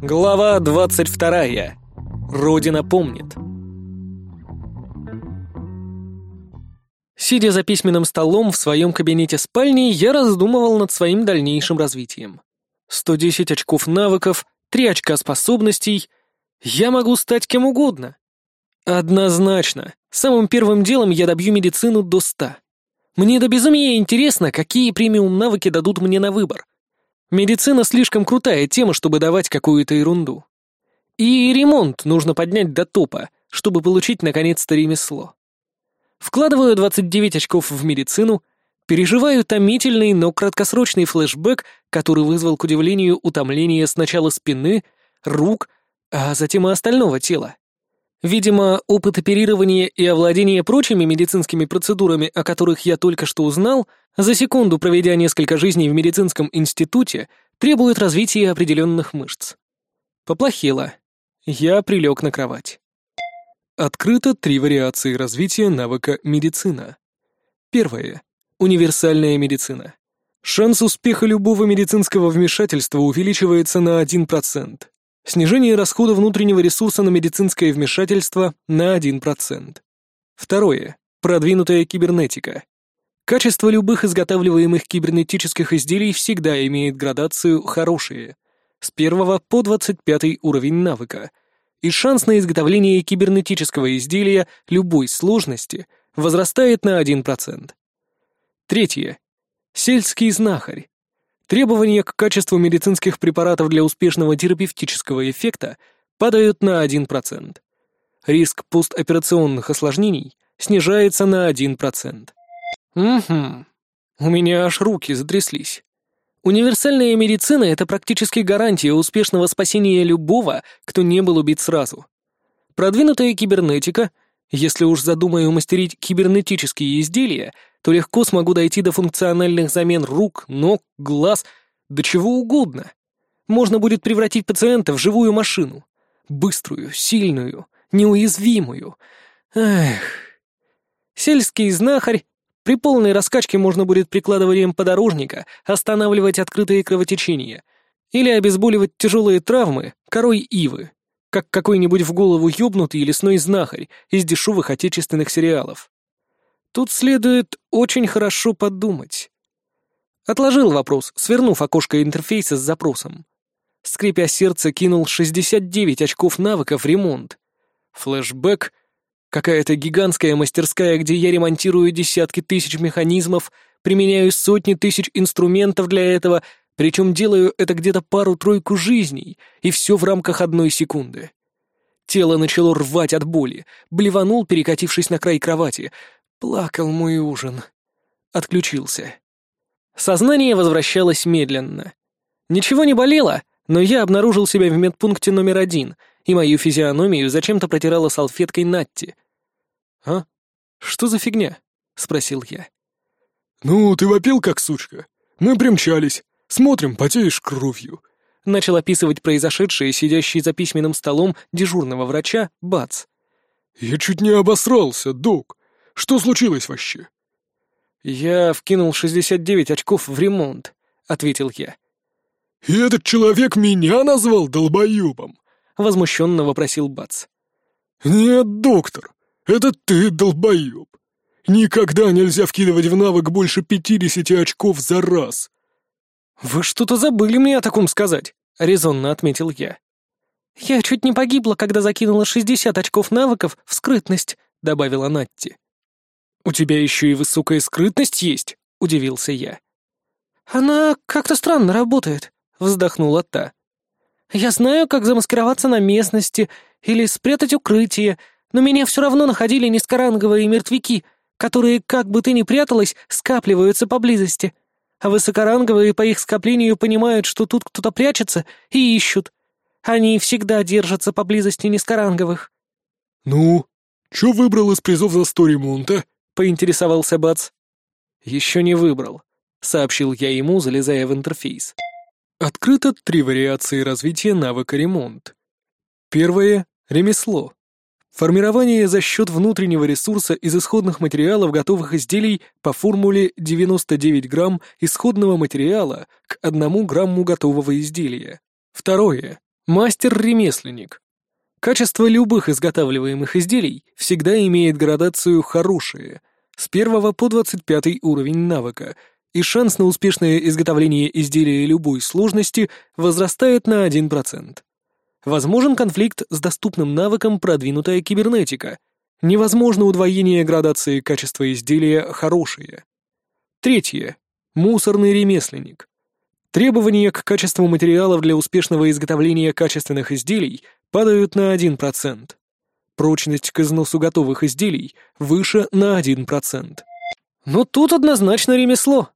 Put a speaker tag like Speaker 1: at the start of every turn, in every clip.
Speaker 1: Глава 22. Родина помнит. Сидя за письменным столом в своем кабинете спальни, я раздумывал над своим дальнейшим развитием. 110 очков навыков, 3 очка способностей. Я могу стать кем угодно. Однозначно. Самым первым делом я добью медицину до 100. Мне до безумия интересно, какие премиум навыки дадут мне на выбор. Медицина слишком крутая тема, чтобы давать какую-то ерунду. И ремонт нужно поднять до топа, чтобы получить наконец-то ремесло. Вкладываю 29 очков в медицину, переживаю томительный, но краткосрочный флешбэк, который вызвал, к удивлению, утомление сначала спины, рук, а затем и остального тела. Видимо, опыт оперирования и овладения прочими медицинскими процедурами, о которых я только что узнал, за секунду проведя несколько жизней в медицинском институте, требует развития определенных мышц. Поплохело. Я прилег на кровать. Открыто три вариации развития навыка медицина. Первое. Универсальная медицина. Шанс успеха любого медицинского вмешательства увеличивается на 1%. Снижение расхода внутреннего ресурса на медицинское вмешательство на 1%. Второе. Продвинутая кибернетика. Качество любых изготавливаемых кибернетических изделий всегда имеет градацию «хорошие» с 1 по 25 уровень навыка, и шанс на изготовление кибернетического изделия любой сложности возрастает на 1%. Третье. Сельский знахарь. Требования к качеству медицинских препаратов для успешного терапевтического эффекта падают на 1%. Риск постоперационных осложнений снижается на 1%. Угу. У меня аж руки затряслись. Универсальная медицина — это практически гарантия успешного спасения любого, кто не был убит сразу. Продвинутая кибернетика — если уж задумаю мастерить кибернетические изделия, то легко смогу дойти до функциональных замен рук, ног, глаз, до чего угодно. Можно будет превратить пациента в живую машину. Быструю, сильную, неуязвимую. Эх. Сельский знахарь. При полной раскачке можно будет прикладыванием подорожника останавливать открытые кровотечения или обезболивать тяжелые травмы корой ивы как какой-нибудь в голову ёбнутый лесной знахарь из дешевых отечественных сериалов. Тут следует очень хорошо подумать. Отложил вопрос, свернув окошко интерфейса с запросом. Скрипя сердце, кинул 69 очков навыков ремонт. Флэшбэк, какая-то гигантская мастерская, где я ремонтирую десятки тысяч механизмов, применяю сотни тысяч инструментов для этого причем делаю это где-то пару-тройку жизней, и все в рамках одной секунды. Тело начало рвать от боли, блеванул, перекатившись на край кровати. Плакал мой ужин. Отключился. Сознание возвращалось медленно. Ничего не болело, но я обнаружил себя в медпункте номер один, и мою физиономию зачем-то протирала салфеткой Натти. «А? Что за фигня?» — спросил я.
Speaker 2: «Ну, ты вопил, как сучка. Мы примчались. Смотрим, потеешь кровью».
Speaker 1: Начал описывать произошедшее сидящий за письменным столом дежурного врача Бац.
Speaker 2: «Я чуть не обосрался, док. Что случилось вообще?»
Speaker 1: «Я вкинул 69 очков в ремонт», — ответил я.
Speaker 2: «И этот человек меня назвал долбоебом?»
Speaker 1: — возмущенно вопросил Бац.
Speaker 2: «Нет, доктор, это ты долбоеб. Никогда нельзя вкидывать в навык больше 50 очков за раз.
Speaker 1: «Вы что-то забыли мне о таком сказать», — резонно отметил я. «Я чуть не погибла, когда закинула 60 очков навыков в скрытность», — добавила Натти. «У тебя еще и высокая скрытность есть?» — удивился я. «Она как-то странно работает», — вздохнула та. «Я знаю, как замаскироваться на местности или спрятать укрытие, но меня все равно находили низкоранговые мертвяки, которые, как бы ты ни пряталась, скапливаются поблизости а высокоранговые по их скоплению понимают, что тут кто-то прячется, и ищут. Они всегда держатся поблизости низкоранговых».
Speaker 2: «Ну, чё выбрал из призов за сто ремонта?»
Speaker 1: — поинтересовался Бац. «Еще не выбрал», — сообщил я ему, залезая в интерфейс. Открыто три вариации развития навыка ремонт. Первое — ремесло. Формирование за счет внутреннего ресурса из исходных материалов готовых изделий по формуле 99 грамм исходного материала к 1 грамму готового изделия. Второе. Мастер-ремесленник. Качество любых изготавливаемых изделий всегда имеет градацию «хорошие» с 1 по 25 уровень навыка, и шанс на успешное изготовление изделия любой сложности возрастает на 1%. Возможен конфликт с доступным навыком продвинутая кибернетика. Невозможно удвоение градации качества изделия «хорошие». Третье. Мусорный ремесленник. Требования к качеству материалов для успешного изготовления качественных изделий падают на 1%. Прочность к износу готовых изделий выше на 1%. Но тут однозначно ремесло.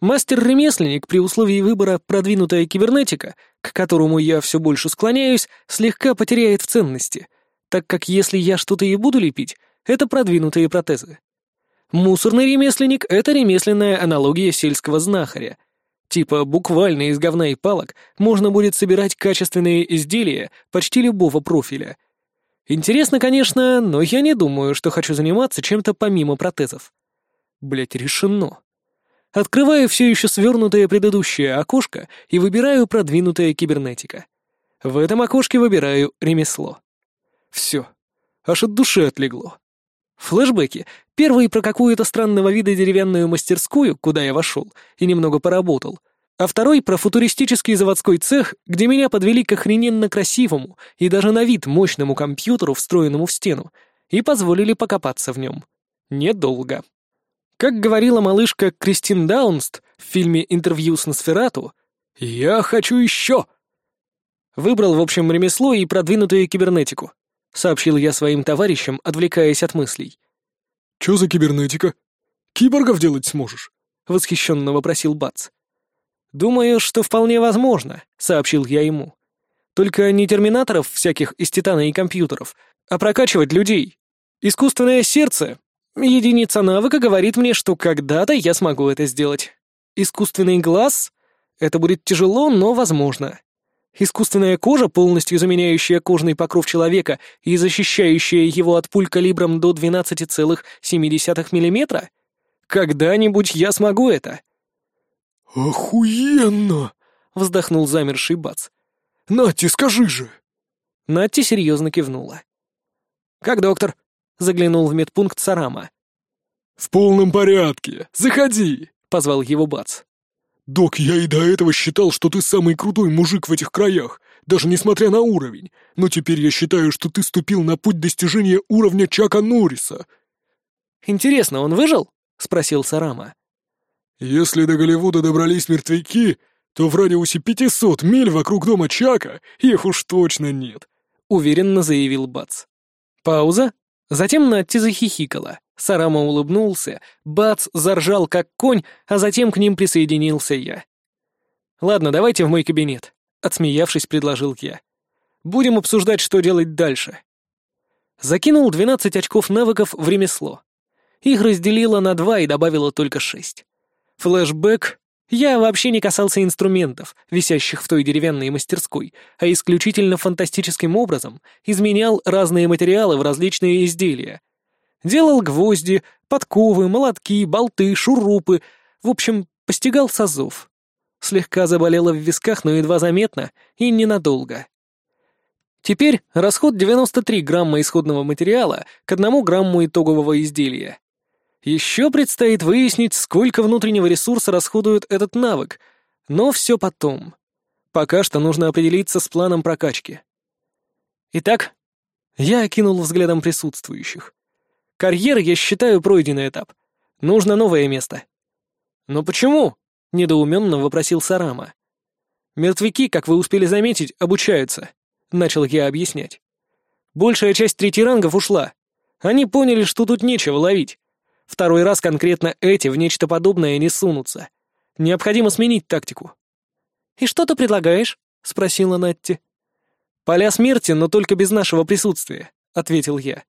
Speaker 1: Мастер-ремесленник при условии выбора продвинутая кибернетика, к которому я все больше склоняюсь, слегка потеряет в ценности, так как если я что-то и буду лепить, это продвинутые протезы. Мусорный ремесленник — это ремесленная аналогия сельского знахаря. Типа буквально из говна и палок можно будет собирать качественные изделия почти любого профиля. Интересно, конечно, но я не думаю, что хочу заниматься чем-то помимо протезов. Блять, решено. Открываю все еще свернутое предыдущее окошко и выбираю продвинутая кибернетика. В этом окошке выбираю ремесло. Все. Аж от души отлегло. Флэшбэки. Первый про какую-то странного вида деревянную мастерскую, куда я вошел, и немного поработал. А второй про футуристический заводской цех, где меня подвели к охрененно красивому и даже на вид мощному компьютеру, встроенному в стену, и позволили покопаться в нем. Недолго. Как говорила малышка Кристин Даунст в фильме «Интервью с Носферату», «Я хочу еще!» Выбрал, в общем, ремесло и продвинутую кибернетику сообщил я своим товарищам, отвлекаясь от мыслей.
Speaker 2: «Чё за кибернетика? Киборгов делать сможешь?»
Speaker 1: — восхищенно вопросил Бац. «Думаю, что вполне возможно», — сообщил я ему. «Только не терминаторов всяких из титана и компьютеров, а прокачивать людей. Искусственное сердце. Единица навыка говорит мне, что когда-то я смогу это сделать. Искусственный глаз? Это будет тяжело, но возможно. Искусственная кожа, полностью заменяющая кожный покров человека и защищающая его от пуль калибром до 12,7 мм? Когда-нибудь я смогу это.
Speaker 2: «Охуенно!» — вздохнул замерший Бац. «Натти, скажи же!»
Speaker 1: Натти серьезно кивнула. «Как доктор?» — заглянул в медпункт Сарама.
Speaker 2: «В полном порядке. Заходи!» — позвал его Бац. «Док, я и до этого считал, что ты самый крутой мужик в этих краях, даже несмотря на уровень, но теперь я считаю, что ты ступил на путь достижения уровня Чака Норриса».
Speaker 1: «Интересно, он выжил?» — спросил Сарама.
Speaker 2: «Если до Голливуда добрались мертвяки, то в радиусе 500 миль вокруг дома Чака их уж точно нет», —
Speaker 1: уверенно заявил Бац. Пауза. Затем Натти захихикала. Сарама улыбнулся, Бац заржал как конь, а затем к ним присоединился я. «Ладно, давайте в мой кабинет», — отсмеявшись, предложил я. «Будем обсуждать, что делать дальше». Закинул 12 очков навыков в ремесло. Их разделила на два и добавила только шесть. Флэшбэк. Я вообще не касался инструментов, висящих в той деревянной мастерской, а исключительно фантастическим образом изменял разные материалы в различные изделия, Делал гвозди, подковы, молотки, болты, шурупы. В общем, постигал созов. Слегка заболело в висках, но едва заметно и ненадолго. Теперь расход 93 грамма исходного материала к 1 грамму итогового изделия. Еще предстоит выяснить, сколько внутреннего ресурса расходует этот навык, но все потом. Пока что нужно определиться с планом прокачки. Итак, я окинул взглядом присутствующих. Карьера, я считаю, пройденный этап. Нужно новое место». «Но почему?» — недоуменно вопросил Сарама. «Мертвяки, как вы успели заметить, обучаются», — начал я объяснять. «Большая часть третьерангов ушла. Они поняли, что тут нечего ловить. Второй раз конкретно эти в нечто подобное не сунутся. Необходимо сменить тактику». «И что ты предлагаешь?» — спросила Натти. «Поля смерти, но только без нашего присутствия», — ответил я.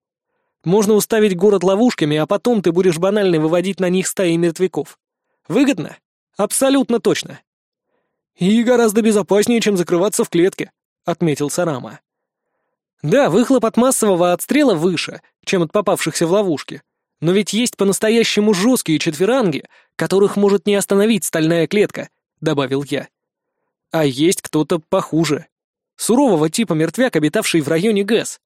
Speaker 1: Можно уставить город ловушками, а потом ты будешь банально выводить на них стаи мертвяков. Выгодно? Абсолютно точно. И гораздо безопаснее, чем закрываться в клетке, отметил Сарама. Да, выхлоп от массового отстрела выше, чем от попавшихся в ловушки. Но ведь есть по-настоящему жесткие четверанги, которых может не остановить стальная клетка, добавил я. А есть кто-то похуже. Сурового типа мертвяк, обитавший в районе ГЭС.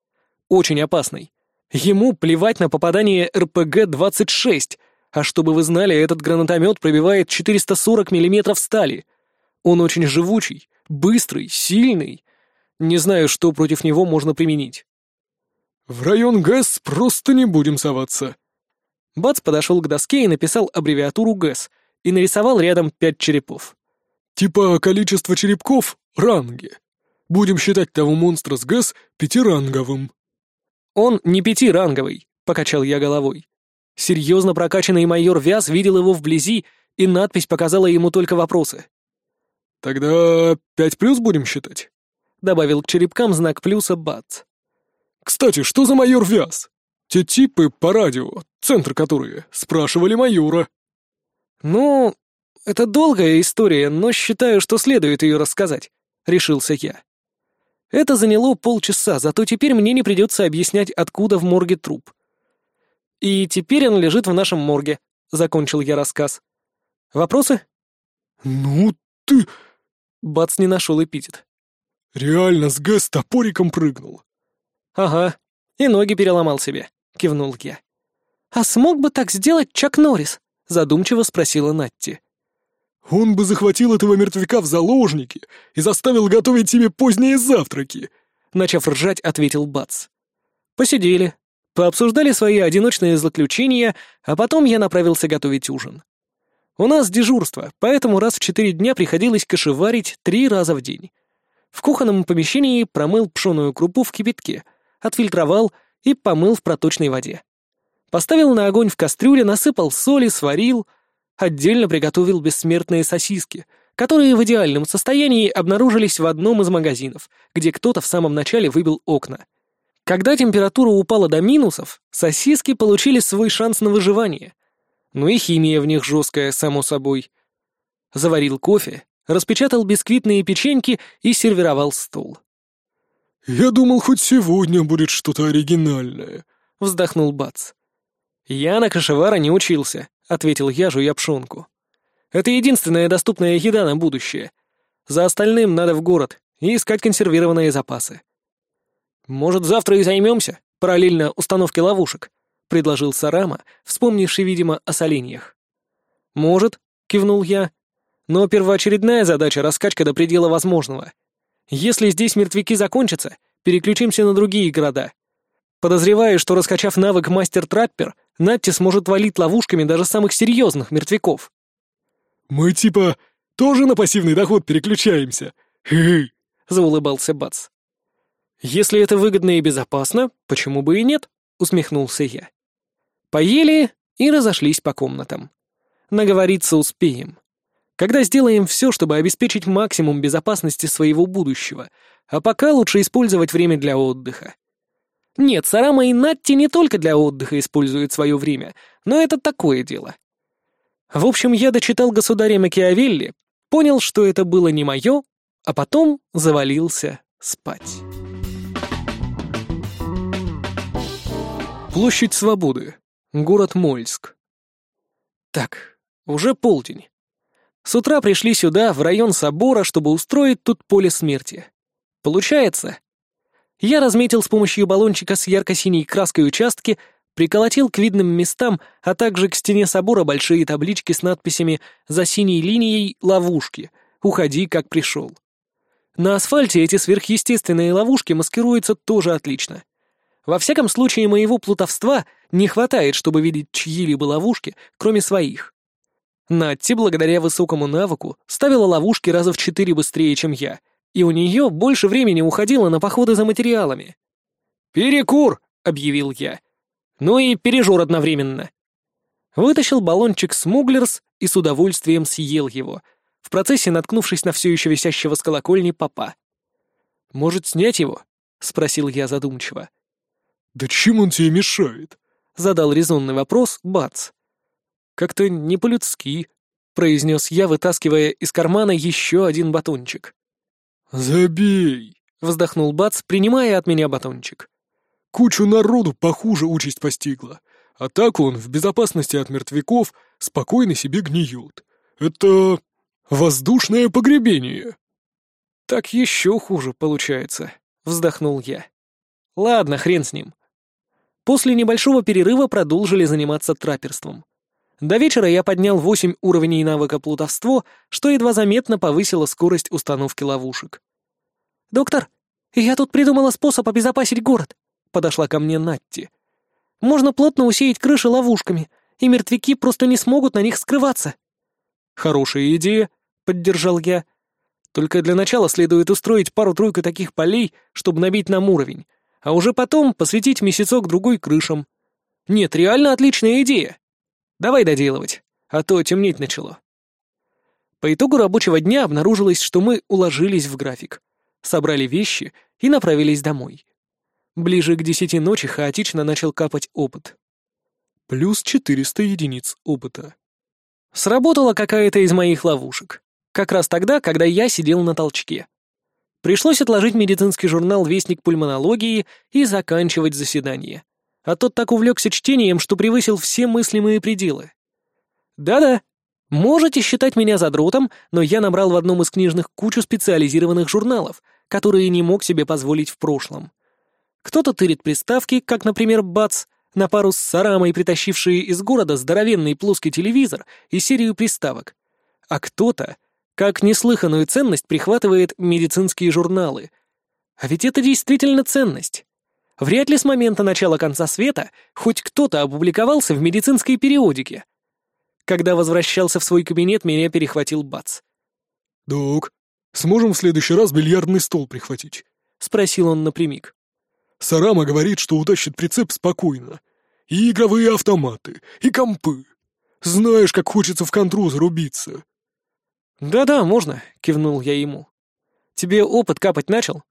Speaker 1: Очень опасный. Ему плевать на попадание РПГ-26, а чтобы вы знали, этот гранатомет пробивает 440 мм стали. Он очень живучий, быстрый, сильный. Не знаю, что против него можно применить.
Speaker 2: «В район ГЭС просто не будем соваться».
Speaker 1: Бац подошел к доске и написал аббревиатуру ГЭС и нарисовал рядом пять черепов.
Speaker 2: «Типа количество черепков — ранги. Будем считать того монстра с ГЭС пятиранговым».
Speaker 1: «Он не пятиранговый», — покачал я головой. Серьезно прокачанный майор Вяз видел его вблизи, и надпись показала ему только вопросы.
Speaker 2: «Тогда пять плюс будем считать?»
Speaker 1: — добавил к черепкам знак плюса Бац.
Speaker 2: «Кстати, что за майор Вяз? Те типы по радио, центр которые, спрашивали майора».
Speaker 1: «Ну, это долгая история, но считаю, что следует ее рассказать», — решился я. Это заняло полчаса, зато теперь мне не придется объяснять, откуда в морге труп. И теперь он лежит в нашем морге, — закончил я рассказ. Вопросы?
Speaker 2: «Ну ты...»
Speaker 1: Бац не нашел эпитет.
Speaker 2: «Реально с ГЭС топориком прыгнул».
Speaker 1: «Ага, и ноги переломал себе», — кивнул я. «А смог бы так сделать Чак Норрис?» — задумчиво спросила Натти.
Speaker 2: «Он бы захватил этого мертвяка в заложники и заставил готовить себе поздние завтраки», —
Speaker 1: начав ржать, ответил Бац. Посидели, пообсуждали свои одиночные заключения, а потом я направился готовить ужин. У нас дежурство, поэтому раз в четыре дня приходилось кашеварить три раза в день. В кухонном помещении промыл пшеную крупу в кипятке, отфильтровал и помыл в проточной воде. Поставил на огонь в кастрюле, насыпал соли, сварил. Отдельно приготовил бессмертные сосиски, которые в идеальном состоянии обнаружились в одном из магазинов, где кто-то в самом начале выбил окна. Когда температура упала до минусов, сосиски получили свой шанс на выживание. Ну и химия в них жесткая, само собой. Заварил кофе, распечатал бисквитные печеньки и сервировал стол.
Speaker 2: «Я думал, хоть сегодня будет что-то оригинальное», — вздохнул Бац.
Speaker 1: «Я на кашевара не учился», — ответил я, жуя пшенку. «Это единственная доступная еда на будущее. За остальным надо в город и искать консервированные запасы». «Может, завтра и займемся, параллельно установке ловушек?» — предложил Сарама, вспомнивший, видимо, о соленьях. «Может», — кивнул я, — «но первоочередная задача — раскачка до предела возможного. Если здесь мертвяки закончатся, переключимся на другие города. Подозреваю, что, раскачав навык мастер-траппер, Натти сможет валить ловушками даже самых серьезных мертвяков».
Speaker 2: «Мы типа тоже на пассивный доход переключаемся?»
Speaker 1: Заулыбался Бац. «Если это выгодно и безопасно, почему бы и нет?» — усмехнулся я. Поели и разошлись по комнатам. Наговориться успеем. Когда сделаем все, чтобы обеспечить максимум безопасности своего будущего, а пока лучше использовать время для отдыха. Нет, Сарама и Натти не только для отдыха используют свое время, но это такое дело. В общем, я дочитал «Государя Макиавелли», понял, что это было не мое, а потом завалился спать. Площадь Свободы. Город Мольск. Так, уже полдень. С утра пришли сюда, в район собора, чтобы устроить тут поле смерти. Получается? Я разметил с помощью баллончика с ярко-синей краской участки, приколотил к видным местам, а также к стене собора большие таблички с надписями «За синей линией ловушки. Уходи, как пришел». На асфальте эти сверхъестественные ловушки маскируются тоже отлично. Во всяком случае, моего плутовства не хватает, чтобы видеть чьи-либо ловушки, кроме своих. Натти, благодаря высокому навыку, ставила ловушки раза в четыре быстрее, чем я, и у нее больше времени уходило на походы за материалами. «Перекур!» — объявил я. «Ну и пережор одновременно». Вытащил баллончик Смуглерс и с удовольствием съел его, в процессе наткнувшись на все еще висящего с колокольни папа. «Может, снять его?» — спросил я задумчиво.
Speaker 2: «Да чем он тебе мешает?»
Speaker 1: — задал резонный вопрос Бац. «Как-то не по-людски», — произнес я, вытаскивая из кармана еще один батончик.
Speaker 2: «Забей!»
Speaker 1: — вздохнул Бац, принимая от меня батончик.
Speaker 2: «Кучу народу похуже участь постигла, а так он в безопасности от мертвяков спокойно себе гниет. Это воздушное погребение».
Speaker 1: Так еще хуже получается, вздохнул я. Ладно, хрен с ним. После небольшого перерыва продолжили заниматься траперством. До вечера я поднял восемь уровней навыка плутовство, что едва заметно повысило скорость установки ловушек. «Доктор, я тут придумала способ обезопасить город», — подошла ко мне Натти. «Можно плотно усеять крыши ловушками, и мертвяки просто не смогут на них скрываться».
Speaker 2: «Хорошая идея», — поддержал я. «Только для начала следует устроить пару-тройку таких полей, чтобы набить нам уровень, а уже потом посвятить месяцок-другой крышам. Нет, реально отличная идея. Давай доделывать, а то темнеть начало». По итогу рабочего дня обнаружилось, что мы уложились в график, собрали вещи и направились домой. Ближе к десяти ночи хаотично начал капать опыт. Плюс четыреста единиц опыта. Сработала какая-то из моих ловушек. Как раз тогда, когда я сидел на толчке. Пришлось отложить медицинский журнал «Вестник пульмонологии» и заканчивать заседание. А тот так увлекся чтением, что превысил все мыслимые пределы. Да-да, можете считать меня задротом, но я набрал в одном из книжных кучу специализированных журналов, которые не мог себе позволить в прошлом. Кто-то тырит приставки, как, например, БАЦ, на пару с Сарамой притащившие из города здоровенный плоский телевизор и серию приставок. А кто-то, как неслыханную ценность, прихватывает медицинские журналы. А ведь это действительно ценность. Вряд ли с момента начала конца света хоть кто-то опубликовался в медицинской периодике. Когда возвращался в свой кабинет, меня перехватил Бац.
Speaker 3: «Док, сможем в следующий раз бильярдный стол прихватить?»
Speaker 1: — спросил он напрямик.
Speaker 3: Сарама говорит, что утащит прицеп спокойно. И игровые автоматы, и компы. Знаешь, как хочется в контру зарубиться.
Speaker 1: «Да-да, можно», — кивнул я ему. «Тебе опыт капать начал?»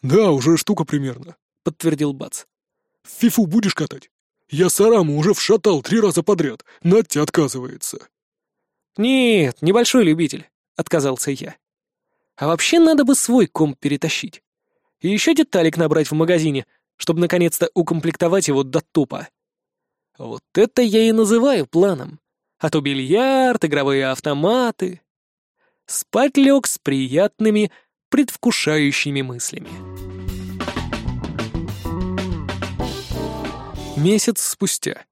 Speaker 3: «Да, уже штука примерно», — подтвердил Бац. «В фифу будешь катать? Я Сараму уже вшатал три раза подряд, Надя отказывается».
Speaker 1: «Нет, небольшой любитель», — отказался я. «А вообще надо бы свой комп перетащить и еще деталек набрать в магазине, чтобы наконец-то укомплектовать его до тупа. Вот это я и называю планом. А то бильярд, игровые автоматы. Спать лег с приятными, предвкушающими мыслями. Месяц спустя.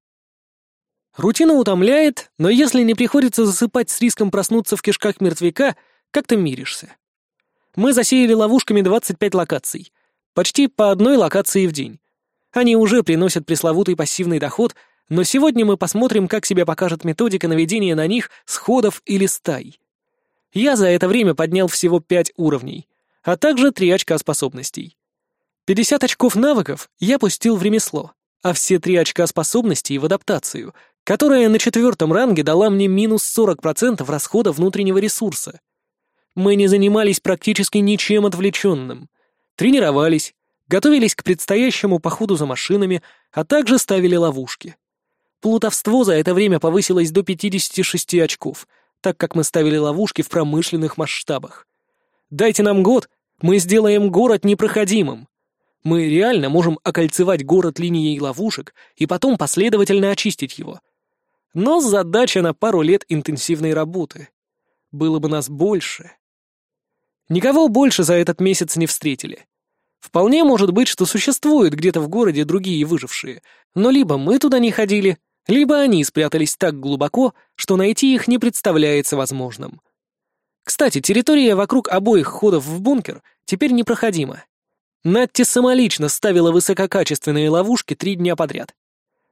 Speaker 1: Рутина утомляет, но если не приходится засыпать с риском проснуться в кишках мертвяка, как-то миришься. Мы засеяли ловушками 25 локаций. Почти по одной локации в день. Они уже приносят пресловутый пассивный доход, но сегодня мы посмотрим, как себя покажет методика наведения на них сходов или стай. Я за это время поднял всего 5 уровней, а также 3 очка способностей. 50 очков навыков я пустил в ремесло, а все 3 очка способностей в адаптацию, которая на четвертом ранге дала мне минус 40% расхода внутреннего ресурса. Мы не занимались практически ничем отвлеченным. Тренировались, готовились к предстоящему походу за машинами, а также ставили ловушки. Плутовство за это время повысилось до 56 очков, так как мы ставили ловушки в промышленных масштабах. Дайте нам год, мы сделаем город непроходимым. Мы реально можем окольцевать город линией ловушек и потом последовательно очистить его. Но задача на пару лет интенсивной работы. Было бы нас больше. Никого больше за этот месяц не встретили. Вполне может быть, что существуют где-то в городе другие выжившие, но либо мы туда не ходили, либо они спрятались так глубоко, что найти их не представляется возможным. Кстати, территория вокруг обоих ходов в бункер теперь непроходима. Натти самолично ставила высококачественные ловушки три дня подряд.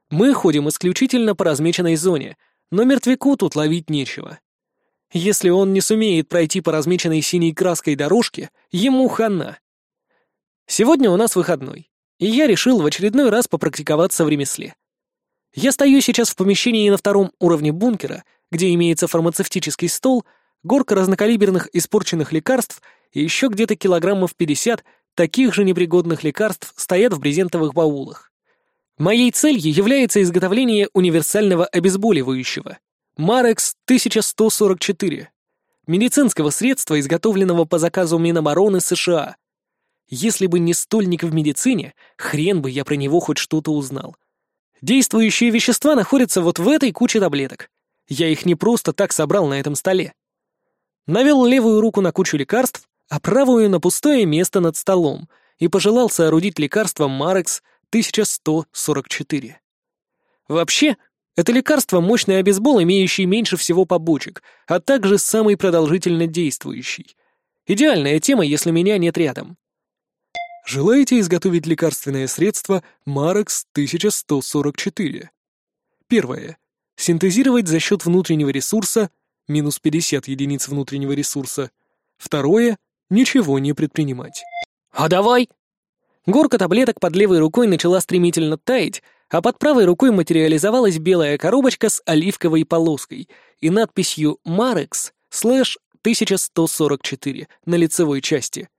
Speaker 1: Мы ходим исключительно по размеченной зоне, но мертвяку тут ловить нечего. Если он не сумеет пройти по размеченной синей краской дорожке, ему хана. Сегодня у нас выходной, и я решил в очередной раз попрактиковаться в ремесле. Я стою сейчас в помещении на втором уровне бункера, где имеется фармацевтический стол, горка разнокалиберных испорченных лекарств и еще где-то килограммов 50 таких же непригодных лекарств стоят в брезентовых баулах. Моей целью является изготовление универсального обезболивающего, Марекс 1144. Медицинского средства, изготовленного по заказу Минобороны США. Если бы не стольник в медицине, хрен бы я про него хоть что-то узнал. Действующие вещества находятся вот в этой куче таблеток. Я их не просто так собрал на этом столе. Навел левую руку на кучу лекарств, а правую на пустое место над столом и пожелал соорудить лекарство Марекс 1144. Вообще, это лекарство — мощный обезбол, имеющий меньше всего побочек, а также самый продолжительно действующий. Идеальная тема, если меня нет рядом. Желаете изготовить лекарственное средство Марекс 1144? Первое. Синтезировать за счет внутреннего ресурса минус 50 единиц внутреннего ресурса. Второе. Ничего не предпринимать. «А давай!» Горка таблеток под левой рукой начала стремительно таять, а под правой рукой материализовалась белая коробочка с оливковой полоской и надписью «Марекс» слэш 1144 на лицевой части.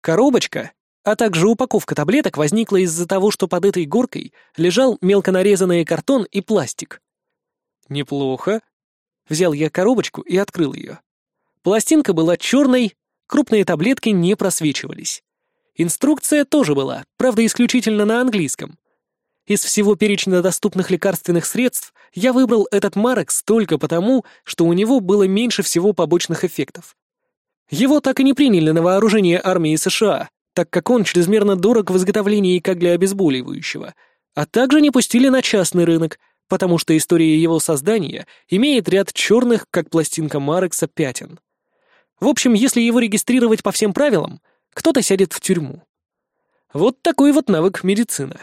Speaker 1: Коробочка, а также упаковка таблеток возникла из-за того, что под этой горкой лежал мелко нарезанный картон и пластик. Неплохо. Взял я коробочку и открыл ее. Пластинка была черной, крупные таблетки не просвечивались. Инструкция тоже была, правда, исключительно на английском. Из всего перечня доступных лекарственных средств я выбрал этот Марекс только потому, что у него было меньше всего побочных эффектов. Его так и не приняли на вооружение армии США, так как он чрезмерно дорог в изготовлении как для обезболивающего, а также не пустили на частный рынок, потому что история его создания имеет ряд черных, как пластинка Марекса, пятен. В общем, если его регистрировать по всем правилам, кто-то сядет в тюрьму. Вот такой вот навык медицины.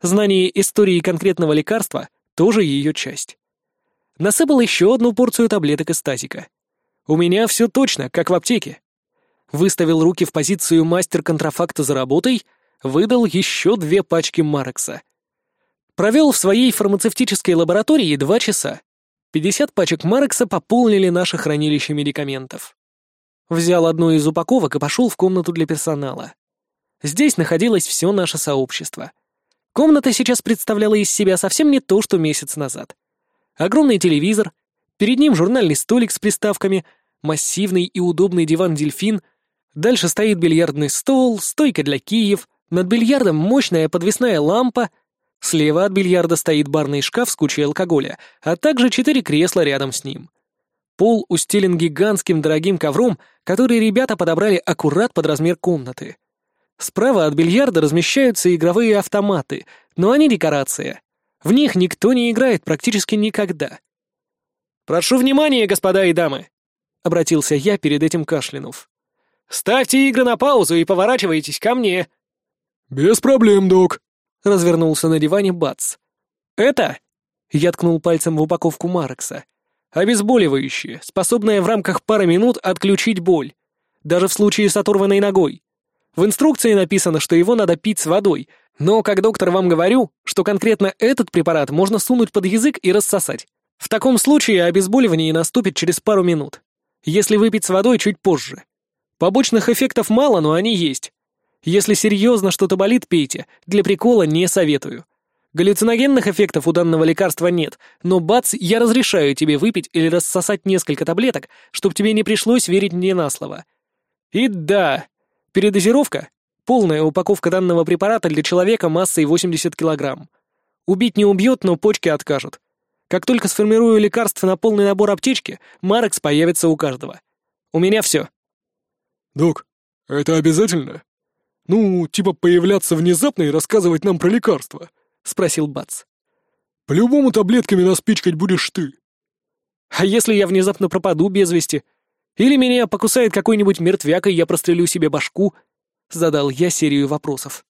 Speaker 1: Знание истории конкретного лекарства — тоже ее часть. Насыпал еще одну порцию таблеток из тазика. У меня все точно, как в аптеке. Выставил руки в позицию мастер контрафакта за работой, выдал еще две пачки Марекса. Провел в своей фармацевтической лаборатории два часа. 50 пачек Марекса пополнили наше хранилище медикаментов. Взял одну из упаковок и пошел в комнату для персонала. Здесь находилось все наше сообщество. Комната сейчас представляла из себя совсем не то, что месяц назад. Огромный телевизор, перед ним журнальный столик с приставками, массивный и удобный диван-дельфин, дальше стоит бильярдный стол, стойка для киев, над бильярдом мощная подвесная лампа — Слева от бильярда стоит барный шкаф с кучей алкоголя, а также четыре кресла рядом с ним. Пол устелен гигантским дорогим ковром, который ребята подобрали аккурат под размер комнаты. Справа от бильярда размещаются игровые автоматы, но они декорация. В них никто не играет практически никогда. «Прошу внимания, господа и дамы!» — обратился я перед этим кашлянув. «Ставьте игры на паузу и поворачивайтесь ко мне!»
Speaker 2: «Без проблем, док!»
Speaker 1: Развернулся на диване Бац. «Это?» Я ткнул пальцем в упаковку Марекса. «Обезболивающее, способное в рамках пары минут отключить боль. Даже в случае с оторванной ногой. В инструкции написано, что его надо пить с водой, но, как доктор вам говорю, что конкретно этот препарат можно сунуть под язык и рассосать. В таком случае обезболивание наступит через пару минут. Если выпить с водой, чуть позже. Побочных эффектов мало, но они есть. Если серьезно что-то болит, пейте. Для прикола не советую. Галлюциногенных эффектов у данного лекарства нет, но, бац, я разрешаю тебе выпить или рассосать несколько таблеток, чтобы тебе не пришлось верить мне на слово. И да, передозировка — полная упаковка данного препарата для человека массой 80 килограмм. Убить не убьет, но почки откажут. Как только сформирую лекарство на полный набор аптечки, Марекс появится у каждого. У меня все.
Speaker 2: «Док, это обязательно?» «Ну, типа появляться внезапно и рассказывать нам про лекарства?» — спросил Бац. «По-любому таблетками нас пичкать будешь ты».
Speaker 1: «А если я внезапно пропаду без вести? Или меня покусает какой-нибудь мертвяк, и я прострелю себе башку?» — задал я серию вопросов.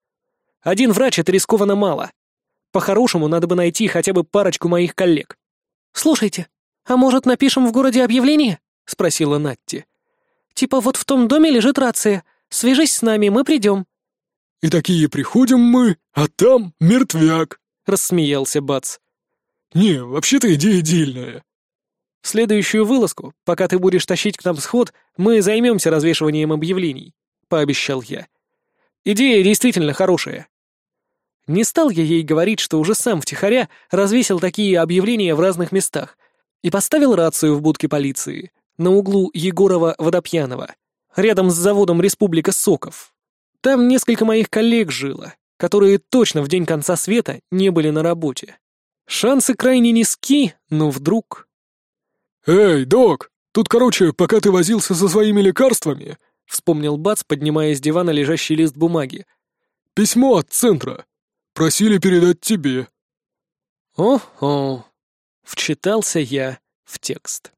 Speaker 1: «Один врач — это рискованно мало. По-хорошему, надо бы найти хотя бы парочку моих коллег». «Слушайте, а может, напишем в городе объявление?» — спросила Натти. «Типа вот в том доме лежит рация, Свяжись с нами, мы придем».
Speaker 2: «И такие приходим мы, а там мертвяк», — рассмеялся Бац. «Не, вообще-то идея дельная».
Speaker 1: «В следующую вылазку, пока ты будешь тащить к нам сход, мы займемся развешиванием объявлений», — пообещал я. «Идея действительно хорошая». Не стал я ей говорить, что уже сам втихаря развесил такие объявления в разных местах и поставил рацию в будке полиции на углу Егорова-Водопьянова рядом с заводом Республика Соков. Там несколько моих коллег жило, которые точно в день конца света не были на работе. Шансы крайне низки, но вдруг...
Speaker 2: «Эй, док, тут, короче, пока ты возился со своими лекарствами,
Speaker 1: вспомнил Бац, поднимая с дивана лежащий лист бумаги.
Speaker 3: «Письмо от центра. Просили передать тебе».
Speaker 1: «О-о», — вчитался я в текст.